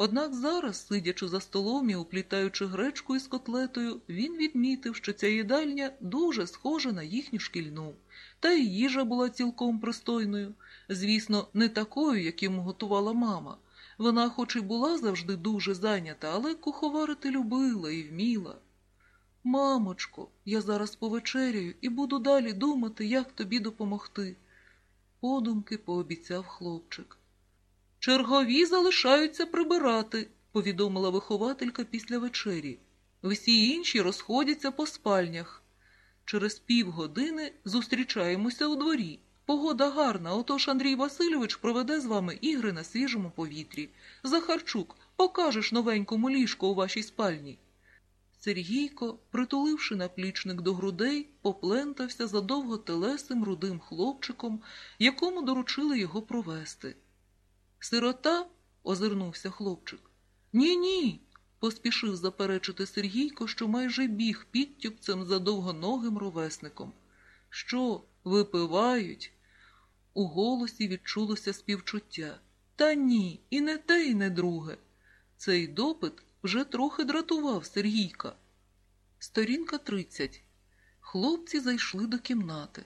Однак зараз, сидячи за столом і уплітаючи гречку із котлетою, він відмітив, що ця їдальня дуже схожа на їхню шкільну, та й їжа була цілком пристойною. Звісно, не такою, як йому готувала мама. Вона, хоч і була завжди дуже зайнята, але куховарити любила і вміла. Мамочко, я зараз повечеряю і буду далі думати, як тобі допомогти. Подумки пообіцяв хлопчик. Чергові залишаються прибирати, повідомила вихователька після вечері. Всі інші розходяться по спальнях. Через півгодини зустрічаємося у дворі. Погода гарна, отож Андрій Васильович проведе з вами ігри на свіжому повітрі. Захарчук, покажеш новенькому ліжко у вашій спальні. Сергійко, притуливши наплічник до грудей, поплентався за довготелесим рудим хлопчиком, якому доручили його провести. Сирота, озирнувся хлопчик. Ні, ні, поспішив заперечити Сергійко, що майже біг підтюпцем за довгоногим ровесником. Що, випивають? У голосі відчулося співчуття. Та ні, і не те, і не друге. Цей допит вже трохи дратував Сергійка. Сторінка 30. Хлопці зайшли до кімнати.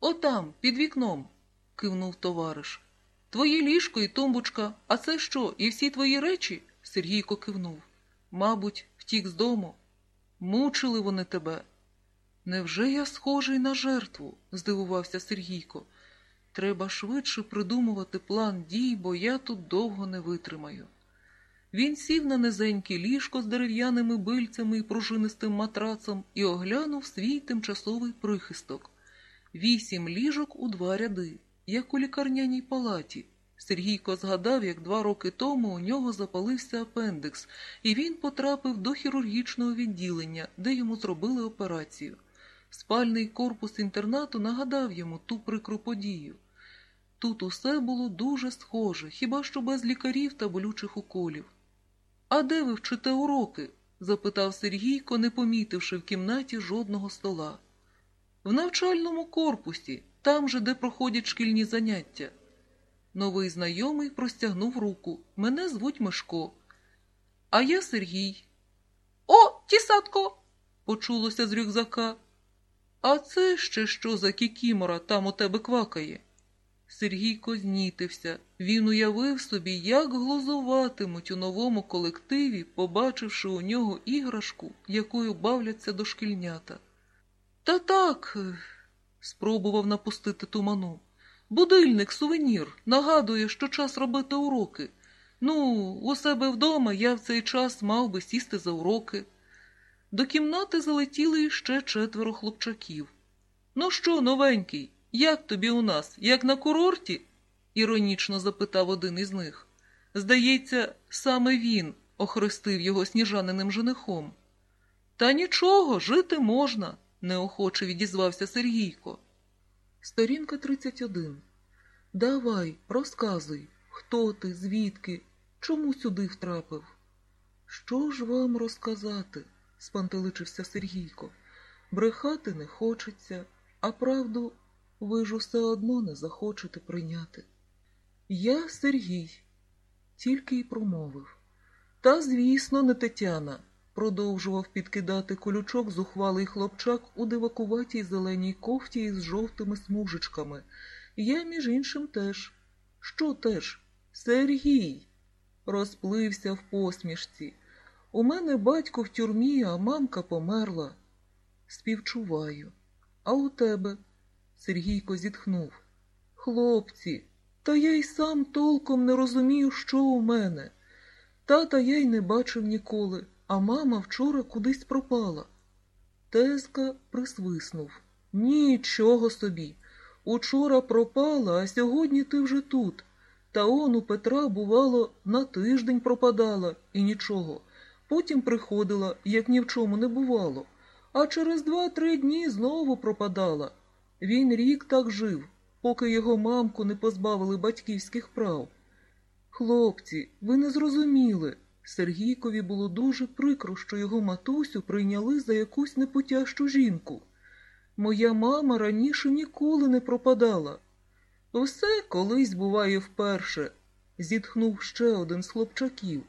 Отам, під вікном, кивнув товариш. Твої ліжко і тумбочка, а це що, і всі твої речі? Сергійко кивнув. Мабуть, втік з дому. Мучили вони тебе. Невже я схожий на жертву? здивувався Сергійко. Треба швидше придумувати план дій, бо я тут довго не витримаю. Він сів на низеньке ліжко з дерев'яними бильцями і пружинистим матрацом і оглянув свій тимчасовий прихисток. Вісім ліжок у два ряди, як у лікарняній палаті. Сергійко згадав, як два роки тому у нього запалився апендикс, і він потрапив до хірургічного відділення, де йому зробили операцію. Спальний корпус інтернату нагадав йому ту прикру подію. Тут усе було дуже схоже, хіба що без лікарів та болючих уколів. А де ви вчите уроки? запитав Сергійко, не помітивши в кімнаті жодного стола. В навчальному корпусі, там же, де проходять шкільні заняття. Новий знайомий простягнув руку. Мене звуть Мишко. А я Сергій. О, тісатко! почулося з рюкзака. А це ще що за кікімора там у тебе квакає? Сергійко знітився. Він уявив собі, як глузуватимуть у новому колективі, побачивши у нього іграшку, якою бавляться дошкільнята. Та так, спробував напустити туману. Будильник, сувенір, нагадує, що час робити уроки. Ну, у себе вдома я в цей час мав би сісти за уроки. До кімнати залетіли іще четверо хлопчаків. Ну що, новенький, як тобі у нас, як на курорті? іронічно запитав один із них. Здається, саме він охрестив його сніжаниним женихом. Та нічого, жити можна, неохоче відізвався Сергійко. Сторінка 31. Давай, розказуй, хто ти, звідки, чому сюди втрапив? Що ж вам розказати? спантеличився Сергійко. Брехати не хочеться, а правду ви ж усе одно не захочете прийняти. Я Сергій, тільки й промовив. Та, звісно, не Тетяна, продовжував підкидати колючок зухвалий хлопчак у дивакуватій зеленій кофті із жовтими смужечками. Я, між іншим, теж. Що теж? Сергій. Розплився в посмішці. У мене батько в тюрмі, а мамка померла. Співчуваю. А у тебе? Сергійко зітхнув. Хлопці, та я й сам толком не розумію, що у мене. Тата я й не бачив ніколи, а мама вчора кудись пропала. Тезка присвиснув. Нічого собі. Учора пропала, а сьогодні ти вже тут. Та он у Петра, бувало, на тиждень пропадала і нічого. Потім приходила, як ні в чому не бувало, а через два-три дні знову пропадала. Він рік так жив, поки його мамку не позбавили батьківських прав. Хлопці, ви не зрозуміли. Сергійкові було дуже прикро, що його матусю прийняли за якусь непотящу жінку. Моя мама раніше ніколи не пропадала. Все колись буває вперше, зітхнув ще один з хлопчаків.